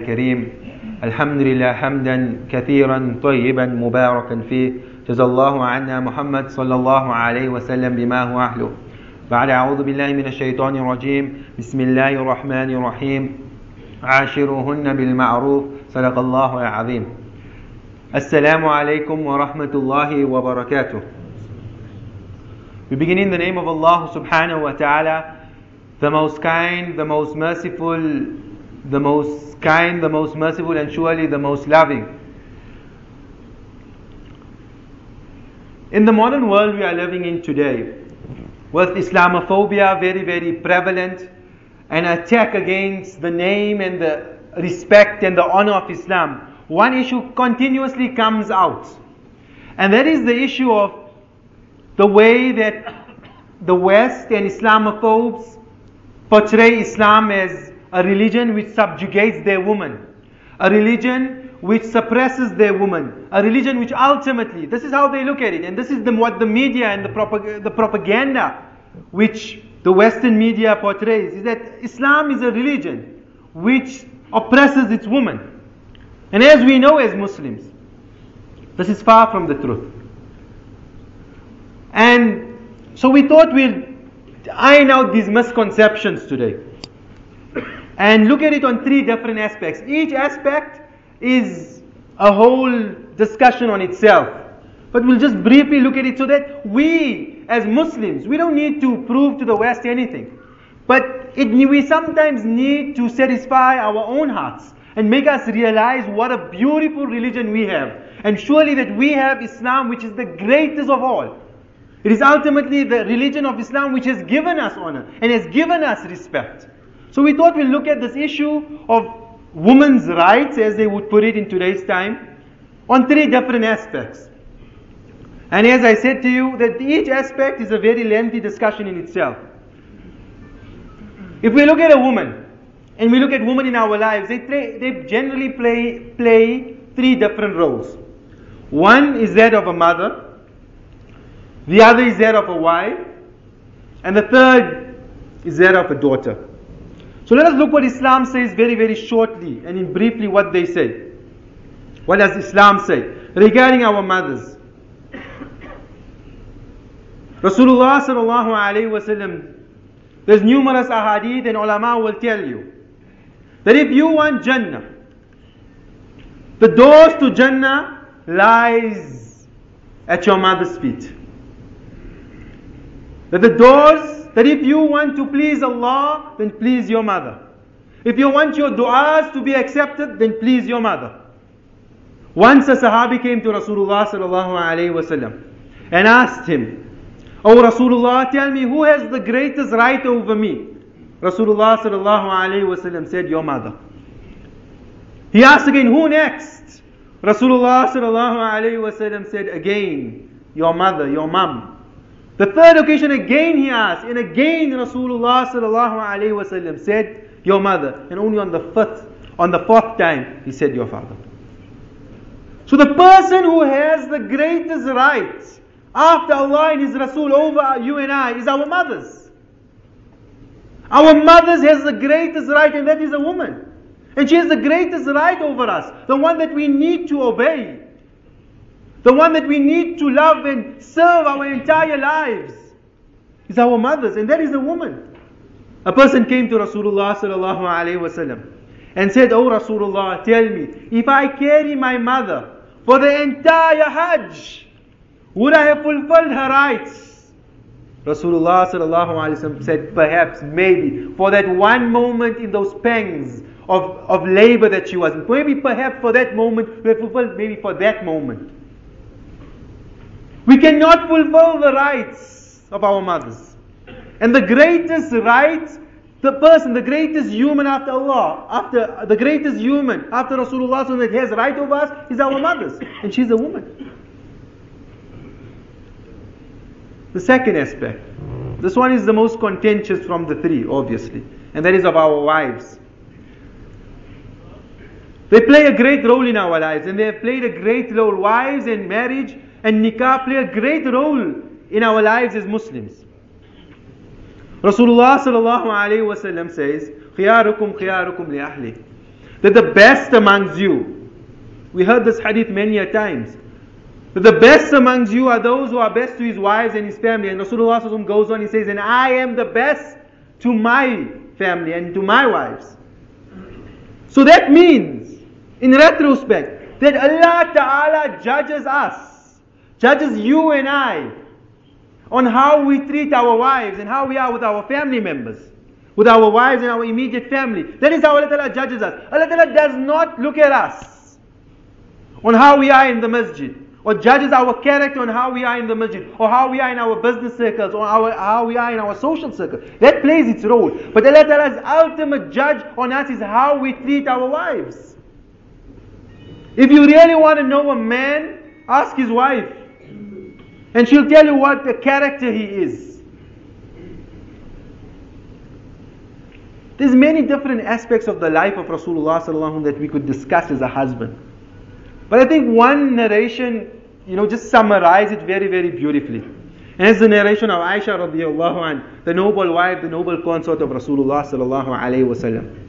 الكريم. الحمد لله حمدا كثيرا طيبا مباركا فيه. جزا الله عنا محمد صلى الله عليه وسلم بما هو أهله. بعد أعوذ بالله من الشيطان الرجيم. بسم الله الرحمن الرحيم. عاشروهن بالمعروف. صدق الله العظيم. السلام عليكم ورحمة الله وبركاته. We begin in the name of Allah subhanahu wa ta'ala, the most kind, the most merciful, the most kind, the most merciful, and surely the most loving. In the modern world we are living in today, with Islamophobia very, very prevalent, an attack against the name and the respect and the honor of Islam, one issue continuously comes out. And that is the issue of the way that the West and Islamophobes portray Islam as a religion which subjugates their woman, a religion which suppresses their woman, a religion which ultimately, this is how they look at it, and this is the, what the media and the, propag- the propaganda which the Western media portrays, is that Islam is a religion which oppresses its woman. And as we know as Muslims, this is far from the truth. And so we thought we'd iron out these misconceptions today and look at it on three different aspects. Each aspect is a whole discussion on itself. But we'll just briefly look at it so that we, as Muslims, we don't need to prove to the West anything. But it, we sometimes need to satisfy our own hearts and make us realize what a beautiful religion we have. And surely that we have Islam, which is the greatest of all. It is ultimately the religion of Islam which has given us honor and has given us respect. So we thought we'll look at this issue of women's rights, as they would put it in today's time, on three different aspects. And as I said to you, that each aspect is a very lengthy discussion in itself. If we look at a woman, and we look at women in our lives, they, they generally play, play three different roles. One is that of a mother, the other is that of a wife, and the third is that of a daughter. So let us look what Islam says very, very shortly and in briefly what they say. What does Islam say regarding our mothers? Rasulullah sallallahu alayhi wasallam, there's numerous ahadith and ulama will tell you that if you want Jannah, the doors to Jannah lies at your mother's feet. That the doors that if you want to please Allah, then please your mother. If you want your du'as to be accepted, then please your mother. Once a Sahabi came to Rasulullah sallallahu alayhi wasallam and asked him, Oh Rasulullah, tell me who has the greatest right over me? Rasulullah sallallahu alayhi wasallam said, Your mother. He asked again, Who next? Rasulullah sallallahu alayhi wasallam said again, Your mother, your mom. The third occasion again he asked, and again Rasulullah sallallahu alayhi wasallam said, Your mother. And only on the fifth, on the fourth time, he said, Your father. So the person who has the greatest rights after Allah and His Rasul over you and I is our mothers. Our mothers has the greatest right, and that is a woman. And she has the greatest right over us, the one that we need to obey. The one that we need to love and serve our entire lives is our mothers, and that is a woman. A person came to Rasulullah and said, "Oh Rasulullah, tell me, if I carry my mother for the entire Hajj, would I have fulfilled her rights?" Rasulullah said, "Perhaps, maybe, for that one moment in those pangs of, of labor that she was in, maybe, perhaps, for that moment, we have fulfilled, maybe for that moment." We cannot fulfill the rights of our mothers. And the greatest right, the person, the greatest human after Allah, after the greatest human after Rasulullah that has right over us is our mothers. And she's a woman. The second aspect. This one is the most contentious from the three, obviously. And that is of our wives. They play a great role in our lives, and they have played a great role. Wives and marriage and nikah play a great role in our lives as Muslims. Rasulullah sallallahu alayhi wasallam says, خِيَارُكُمْ خِيَارُكُمْ لِأَهْلِهِ that the best amongst you, we heard this hadith many a times, that the best amongst you are those who are best to his wives and his family. And Rasulullah goes on, he says, and I am the best to my family and to my wives. So that means, in retrospect, that Allah Ta'ala judges us, judges you and I, on how we treat our wives and how we are with our family members, with our wives and our immediate family. That is how Allah Ta'ala judges us. Allah Ta'ala does not look at us on how we are in the masjid or judges our character on how we are in the masjid, or how we are in our business circles, or our, how we are in our social circle. That plays its role. But Allah Ta'ala's ultimate judge on us is how we treat our wives. If you really want to know a man, ask his wife. And she'll tell you what the character he is. There's many different aspects of the life of Rasulullah that we could discuss as a husband. But I think one narration, you know, just summarize it very, very beautifully. And it's the narration of Aisha radiallahu anh, the noble wife, the noble consort of Rasulullah sallallahu alayhi wasallam.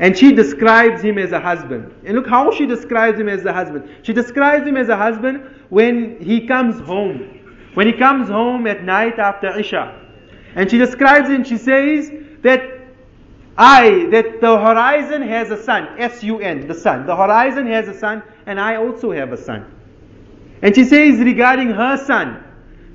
And she describes him as a husband. And look how she describes him as a husband. She describes him as a husband when he comes home. When he comes home at night after Isha. And she describes it she says that I, that the horizon has a sun, S-U-N, the sun. The horizon has a sun, and I also have a son. And she says regarding her son,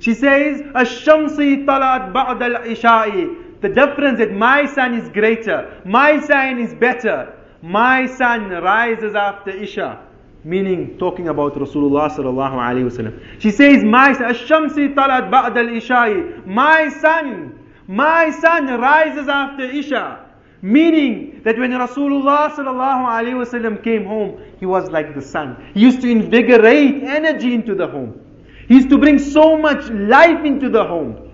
she says, "Ash-shamsi talat ba'd al-isha'i." The difference that my son is greater, my son is better. My son rises after Isha, meaning talking about Rasulullah sallallahu alaihi wasallam. She says, "My son, ash-shamsi talat ba'd al-isha'i." My son, my rises after Isha. Meaning that when Rasulullah sallallahu alaihi wasallam came home, he was like the sun. He used to invigorate energy into the home. He used to bring so much life into the home.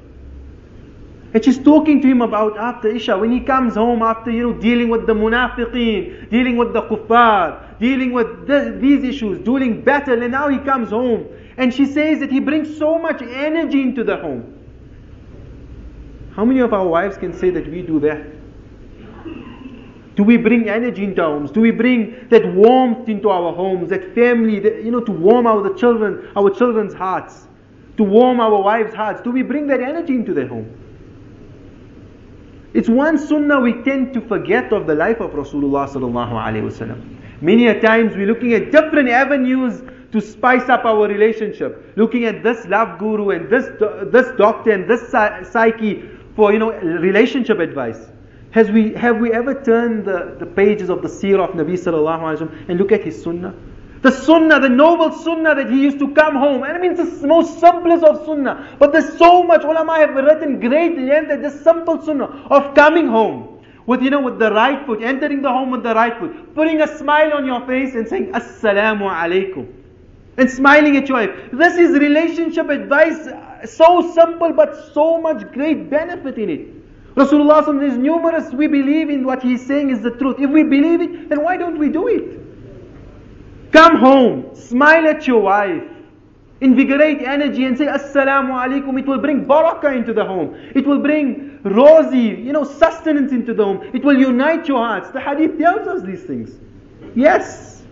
And she's talking to him about after Isha, when he comes home after, you know, dealing with the munafiqeen, dealing with the kuffar, dealing with this, these issues, doing battle, and now he comes home. And she says that he brings so much energy into the home. How many of our wives can say that we do that? Do we bring energy into our homes? Do we bring that warmth into our homes, that family, that, you know, to warm our children, our children's hearts, to warm our wives' hearts? Do we bring that energy into their home? It's one sunnah we tend to forget of the life of Rasulullah sallallahu alaihi wasallam. Many a times we're looking at different avenues to spice up our relationship, looking at this love guru and this this doctor and this psyche for you know relationship advice. Has we, have we ever turned the, the pages of the seerah of Nabi sallallahu alayhi wa and look at his sunnah? The sunnah, the noble sunnah that he used to come home. And I mean, it's the most simplest of sunnah. But there's so much, ulama have written great length that this simple sunnah of coming home with, you know, with the right foot, entering the home with the right foot, putting a smile on your face and saying, Assalamu alaikum. And smiling at your wife. This is relationship advice, uh, so simple but so much great benefit in it. Rasulullah is numerous, we believe in what he's saying is the truth. If we believe it, then why don't we do it? Come home, smile at your wife, invigorate energy and say Assalamu alaikum. It will bring barakah into the home. It will bring rozi, you know, sustenance into the home. It will unite your hearts. The hadith tells us these things. Yes,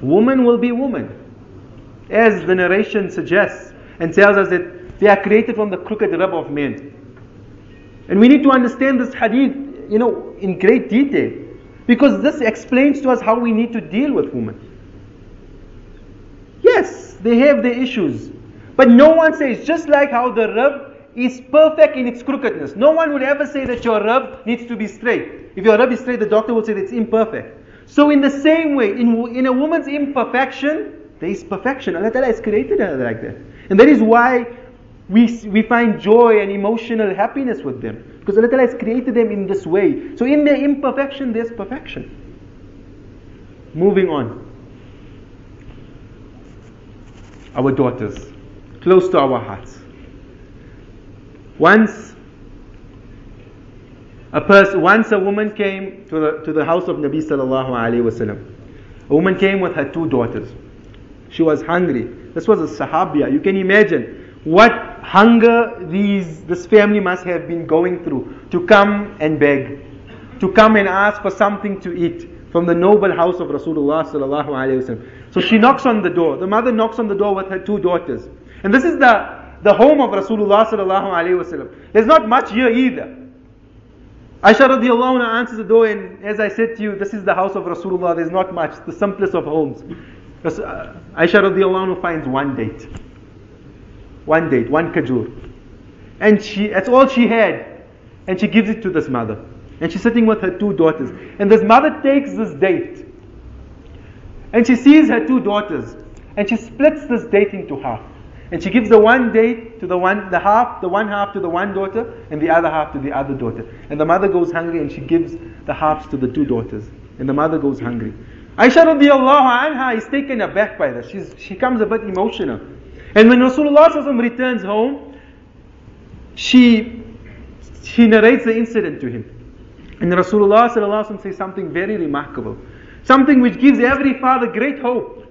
woman will be woman. As the narration suggests and tells us that they are created from the crooked rib of men. And we need to understand this hadith, you know, in great detail. Because this explains to us how we need to deal with women. Yes, they have their issues. But no one says, just like how the rib is perfect in its crookedness. No one would ever say that your rib needs to be straight. If your rib is straight, the doctor will say it's imperfect. So in the same way, in, in a woman's imperfection, there is perfection. Allah Ta'ala has created her like that. And that is why we, we find joy and emotional happiness with them. Because Allah Ta'ala has created them in this way. So in their imperfection, there's perfection. Moving on. Our daughters, close to our hearts. Once a person, once a woman came to the, to the house of Nabi sallallahu alayhi wasallam. A woman came with her two daughters. She was hungry. This was a Sahabiya. You can imagine what hunger these this family must have been going through to come and beg, to come and ask for something to eat, from the noble house of Rasulullah sallallahu alaihi wasallam. So she knocks on the door. The mother knocks on the door with her two daughters. And this is the, the home of Rasulullah sallallahu wasallam. There's not much here either. Aisha radiallahu anha answers the door and as I said to you, this is the house of Rasulullah. There's not much. The simplest of homes. Uh, Aisha radiallahu anha finds one date. One date, one kajur. And she, that's all she had. And she gives it to this mother. And she's sitting with her two daughters. And this mother takes this date. And she sees her two daughters. And she splits this date into half. And she gives the one date to the one, the half, the one half to the one daughter, and the other half to the other daughter. And the mother goes hungry and she gives the halves to the two daughters. And the mother goes hungry. Aisha radiallahu anha is taken aback by this. She's, she comes a bit emotional. And when Rasulullah returns home, she, she narrates the incident to him. And Rasulullah says something very remarkable, something which gives every father great hope.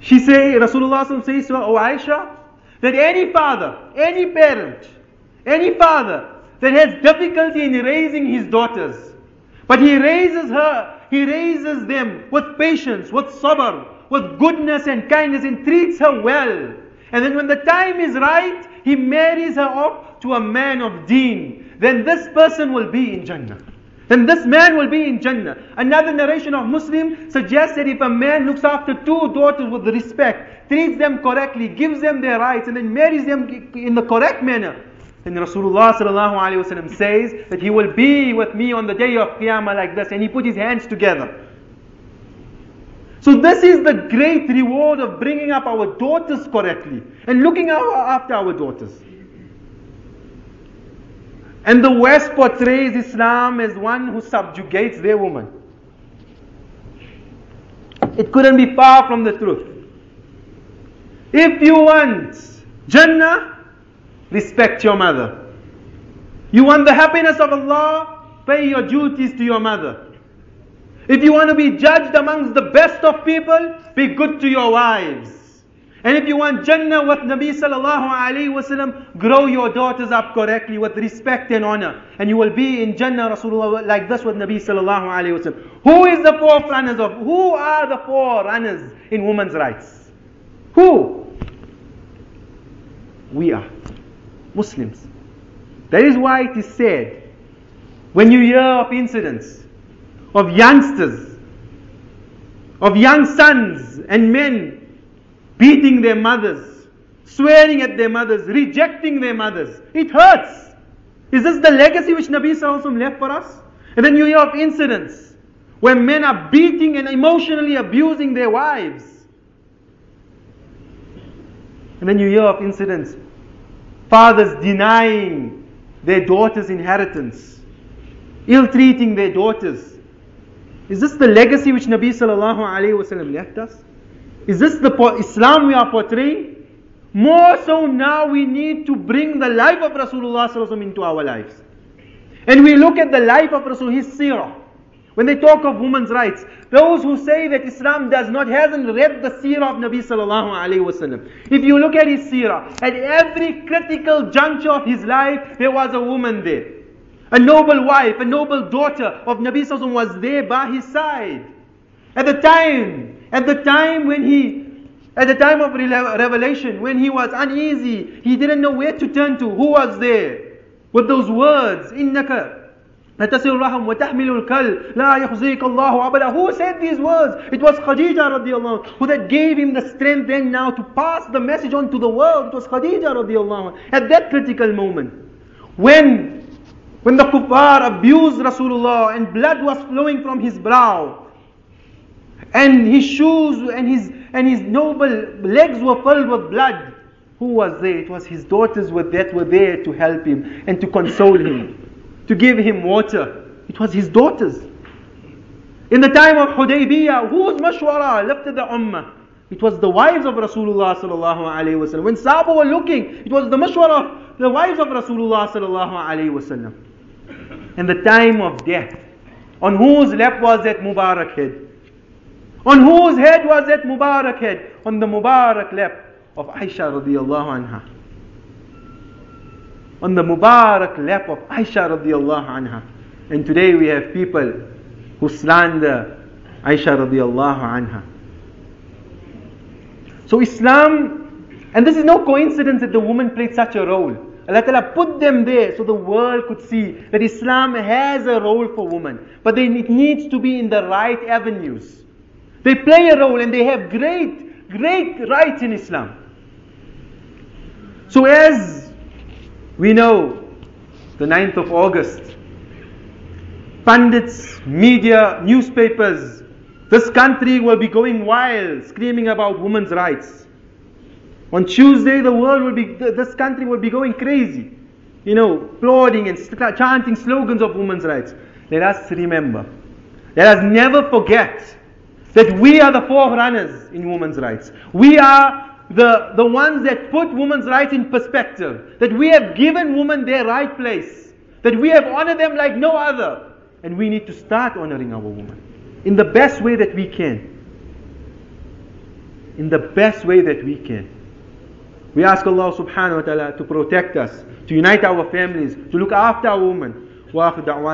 She say, Rasulullah says to her, O Aisha, that any father, any parent, any father that has difficulty in raising his daughters, but he raises her, he raises them with patience, with sabr, with goodness and kindness and treats her well. And then when the time is right, he marries her off to a man of deen then this person will be in Jannah. Then this man will be in Jannah. Another narration of Muslim suggests that if a man looks after two daughters with respect, treats them correctly, gives them their rights, and then marries them in the correct manner, then Rasulullah says that he will be with me on the day of Qiyamah like this, and he put his hands together. So this is the great reward of bringing up our daughters correctly and looking after our daughters. And the West portrays Islam as one who subjugates their woman. It couldn't be far from the truth. If you want Jannah, respect your mother. You want the happiness of Allah, pay your duties to your mother. If you want to be judged amongst the best of people, be good to your wives. And if you want Jannah with Nabi sallallahu alayhi wasallam, grow your daughters up correctly with respect and honor. And you will be in Jannah Rasulullah like this with Nabi sallallahu alayhi wasallam. Who is the forerunners of, who are the forerunners in women's rights? Who? We are. Muslims. That is why it is said, when you hear of incidents of youngsters, of young sons and men beating their mothers, swearing at their mothers, rejecting their mothers. It hurts. Is this the legacy which Nabi Sallallahu left for us? And then you hear of incidents where men are beating and emotionally abusing their wives. And then you hear of incidents, fathers denying their daughters' inheritance, ill treating their daughters. Is this the legacy which Nabi Sallallahu Alaihi Wasallam left us? Is this the Islam we are portraying? More so now we need to bring the life of Rasulullah into our lives. And we look at the life of Rasul, his seerah. When they talk of women's rights, those who say that Islam does not, hasn't read the seerah of Nabi sallallahu alayhi wasallam. If you look at his seerah, at every critical juncture of his life, there was a woman there. A noble wife, a noble daughter of Nabi sallallahu was there by his side. At the time, at the time when he, at the time of revelation, when he was uneasy, he didn't know where to turn to. Who was there? With those words, إِنَّكَ لتصل الرحم وتحمل الكل لا يخزيك الله أبدا Who said these words? It was Khadija radiallahu who that gave him the strength then now to pass the message on to the world. It was Khadija radiallahu at that critical moment. When, when the kuffar abused Rasulullah and blood was flowing from his brow and his shoes and his and his noble legs were filled with blood. Who was there? It was his daughters were that were there to help him and to console him, to give him water. It was his daughters. In the time of Hudaybiyah, whose mashwara lifted the ummah? It was the wives of Rasulullah sallallahu alaihi wasallam. When Sahaba were looking, it was the mashwara of the wives of Rasulullah sallallahu alaihi wasallam. In the time of death, on whose lap was that Mubarak head? On whose head was that Mubarak head? On the Mubarak lap of Aisha radiallahu anha. On the Mubarak lap of Aisha radiallahu anha. And today we have people who slander Aisha radiallahu anha. So Islam, and this is no coincidence that the woman played such a role. Allah Ta'ala put them there so the world could see that Islam has a role for women. But then it needs to be in the right avenues. They play a role and they have great, great rights in Islam. So as we know, the 9th of August, pundits, media, newspapers, this country will be going wild, screaming about women's rights. On Tuesday, the world will be, this country will be going crazy, you know, applauding and chanting slogans of women's rights. Let us remember, let us never forget that we are the forerunners in women's rights. We are the, the ones that put women's rights in perspective, that we have given women their right place, that we have honored them like no other, and we need to start honoring our women in the best way that we can. In the best way that we can. We ask Allah subhanahu wa ta'ala to protect us, to unite our families, to look after our women.